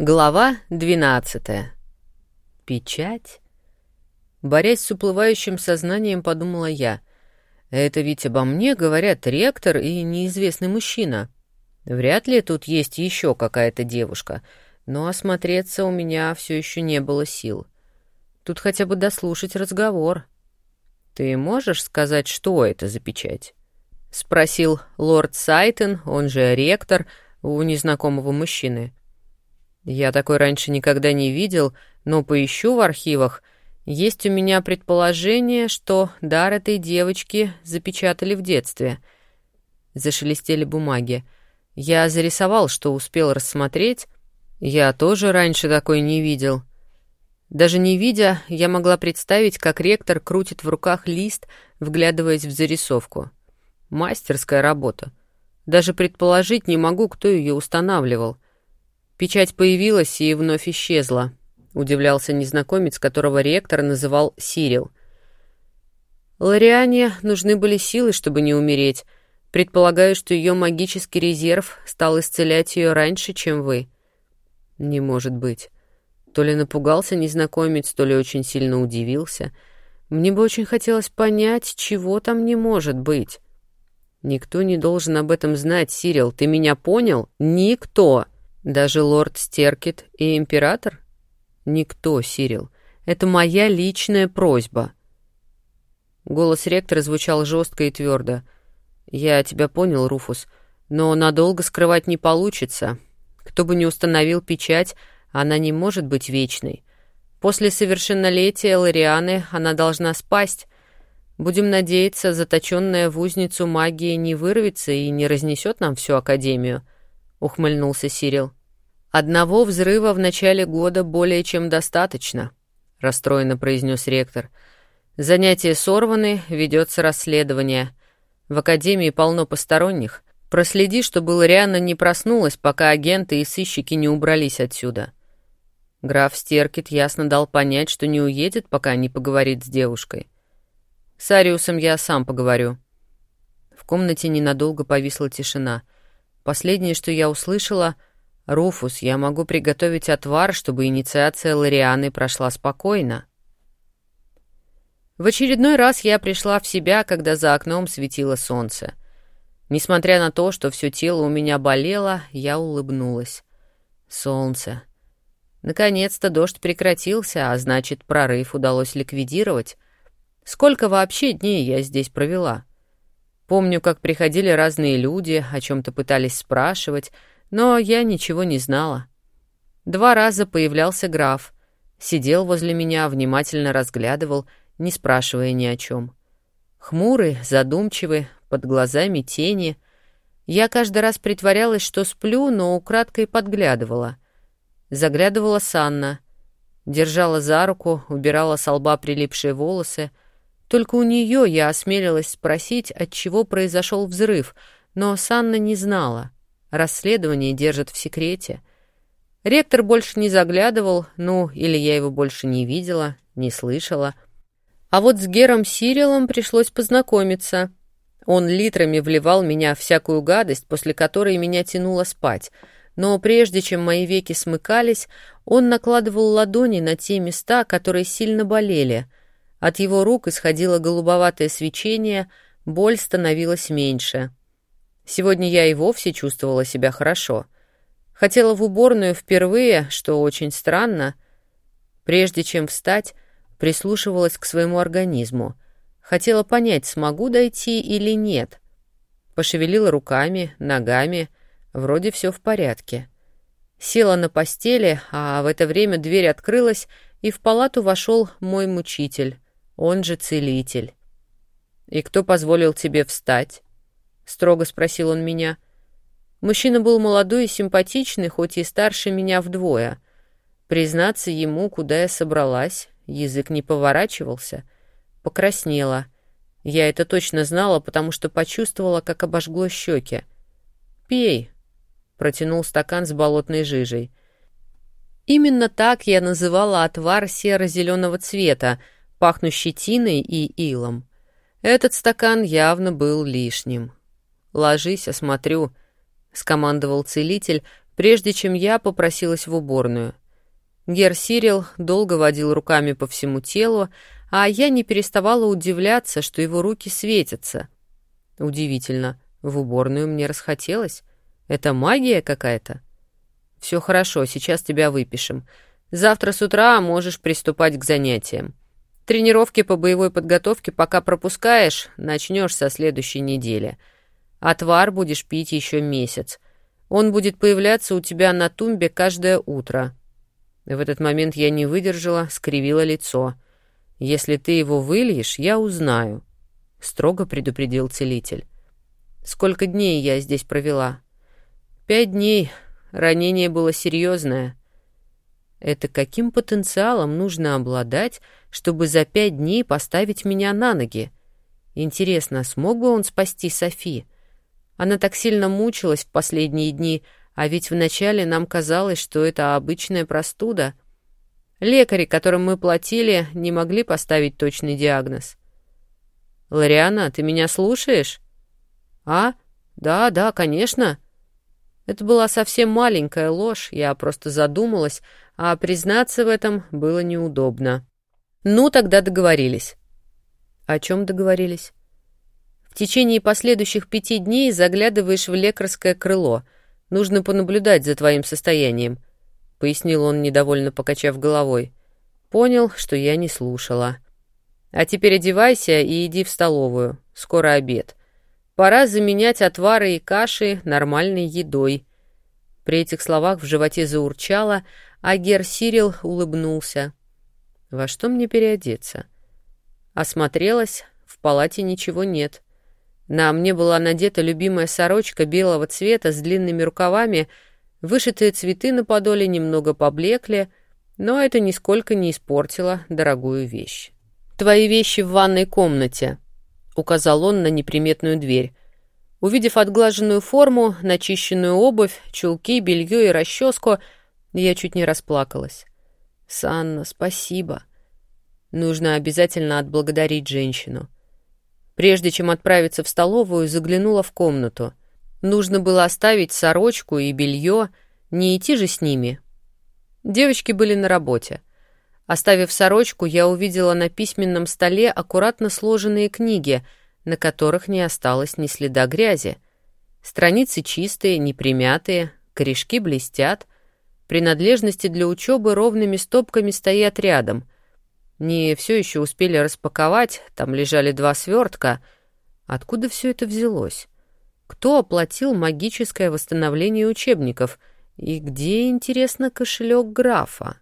Глава 12. Печать? Борясь с уплывающим сознанием, подумала я. Это ведь обо мне говорят ректор и неизвестный мужчина. Вряд ли тут есть еще какая-то девушка, но осмотреться у меня все еще не было сил. Тут хотя бы дослушать разговор. «Ты можешь сказать, что это за печать?» — спросил лорд Сайтон, он же ректор, у незнакомого мужчины. — я такой раньше никогда не видел, но поищу в архивах. Есть у меня предположение, что дар этой девочки запечатали в детстве. Зашелестели бумаги. Я зарисовал, что успел рассмотреть. Я тоже раньше такой не видел. Даже не видя, я могла представить, как ректор крутит в руках лист, вглядываясь в зарисовку. Мастерская работа. Даже предположить не могу, кто ее устанавливал — Печать появилась и вновь исчезла, удивлялся незнакомец, которого ректор называл Сирил. Лориане нужны были силы, чтобы не умереть. Предполагаю, что ее магический резерв стал исцелять ее раньше, чем вы. Не может быть. То ли напугался незнакомец, то ли очень сильно удивился. Мне бы очень хотелось понять, чего там не может быть. Никто не должен об этом знать, Сирил. Ты меня понял? Никто. Даже лорд Стеркет и император? Никто, Сирил. Это моя личная просьба. Голос ректора звучал жестко и твердо. Я тебя понял, Руфус, но надолго скрывать не получится. Кто бы ни установил печать, она не может быть вечной. После совершеннолетия Ларианы она должна спасть. Будем надеяться, заточенная в узницу магии не вырвется и не разнесет нам всю Академию, — ухмыльнулся Сирил. «Одного взрыва в начале года более чем достаточно», — расстроенно произнес ректор. «Занятия сорваны, ведется расследование. В академии полно посторонних. Проследи, чтобы Лориана не проснулась, пока агенты и сыщики не убрались отсюда». Граф Стеркет ясно дал понять, что не уедет, пока не поговорит с девушкой. «С Ариусом я сам поговорю». В комнате ненадолго повисла тишина. Последнее, что я услышала — «Руфус, я могу приготовить отвар, чтобы инициация Лорианы прошла спокойно». В очередной раз я пришла в себя, когда за окном светило солнце. Несмотря на то, что все тело у меня болело, я улыбнулась. Солнце. Наконец-то дождь прекратился, а значит, прорыв удалось ликвидировать. Сколько вообще дней я здесь провела? Помню, как приходили разные люди, о чем-то пытались спрашивать, но я ничего не знала. Два раза появлялся граф, сидел возле меня, внимательно разглядывал, не спрашивая ни о чем. Хмурый, задумчивый, под глазами тени. Я каждый раз притворялась, что сплю, но украдкой подглядывала. Заглядывала Санна. Держала за руку, убирала с лба прилипшие волосы. Только у нее я осмелилась спросить, от чего произошел взрыв, но Санна не знала — Расследование держат в секрете. Ректор больше не заглядывал, ну, или я его больше не видела, не слышала. А вот с Гером Сирилом пришлось познакомиться. Он литрами вливал меня всякую гадость, после которой меня тянуло спать. Но прежде чем мои веки смыкались, он накладывал ладони на те места, которые сильно болели. От его рук исходило голубоватое свечение, боль становилась меньше. Сегодня я и вовсе чувствовала себя хорошо. Хотела в уборную впервые, что очень странно. Прежде чем встать, прислушивалась к своему организму. Хотела понять, смогу дойти или нет. Пошевелила руками, ногами. Вроде все в порядке. Села на постели, а в это время дверь открылась, и в палату вошел мой мучитель, он же целитель. «И кто позволил тебе встать?» Строго спросил он меня. Мужчина был молодой и симпатичный, хоть и старше меня вдвое. Признаться ему, куда я собралась, язык не поворачивался. Покраснела. Я это точно знала, потому что почувствовала, как обожгло щеки. «Пей», — протянул стакан с болотной жижей. Именно так я называла отвар серо-зеленого цвета, пахнущий тиной и илом. Этот стакан явно был лишним. «Ложись, осмотрю», — скомандовал целитель, прежде чем я попросилась в уборную. Гер Сирил долго водил руками по всему телу, а я не переставала удивляться, что его руки светятся. Удивительно, в уборную мне расхотелось. Это магия какая-то? Все хорошо, сейчас тебя выпишем. Завтра с утра можешь приступать к занятиям. Тренировки по боевой подготовке пока пропускаешь, начнешь со следующей недели. Отвар будешь пить еще месяц. Он будет появляться у тебя на тумбе каждое утро. В этот момент я не выдержала, скривила лицо. Если ты его выльешь, я узнаю, — строго предупредил целитель. Сколько дней я здесь провела? Пять дней. Ранение было серьезное. Это каким потенциалом нужно обладать, чтобы за пять дней поставить меня на ноги? Интересно, смог бы он спасти Софи? Она так сильно мучилась в последние дни, а ведь вначале нам казалось, что это обычная простуда. Лекари, которым мы платили, не могли поставить точный диагноз. «Лориана, ты меня слушаешь?» «А? Да, да, конечно». Это была совсем маленькая ложь, я просто задумалась, а признаться в этом было неудобно. Ну, тогда договорились. О чем договорились? В течение последующих пяти дней заглядываешь в лекарское крыло. Нужно понаблюдать за твоим состоянием, — пояснил он, недовольно покачав головой. Понял, что я не слушала. А теперь одевайся и иди в столовую. Скоро обед. Пора заменять отвары и каши нормальной едой. При этих словах в животе заурчало, а Гер Сирил улыбнулся. «Во что мне переодеться?» Осмотрелась, в палате ничего нет. На мне была надета любимая сорочка белого цвета с длинными рукавами, вышитые цветы на подоле немного поблекли, но это нисколько не испортило дорогую вещь. «Твои вещи в ванной комнате», — указал он на неприметную дверь. Увидев отглаженную форму, начищенную обувь, чулки, белье и расческу, я чуть не расплакалась. «Санна, спасибо». Нужно обязательно отблагодарить женщину. Прежде чем отправиться в столовую, заглянула в комнату. Нужно было оставить сорочку и белье, не идти же с ними. Девочки были на работе. Оставив сорочку, я увидела на письменном столе аккуратно сложенные книги, на которых не осталось ни следа грязи. Страницы чистые, непримятые, корешки блестят — Принадлежности для учебы ровными стопками стоят рядом. Не все еще успели распаковать, там лежали два свертка. Откуда все это взялось? Кто оплатил магическое восстановление учебников? И где, интересно, кошелек графа?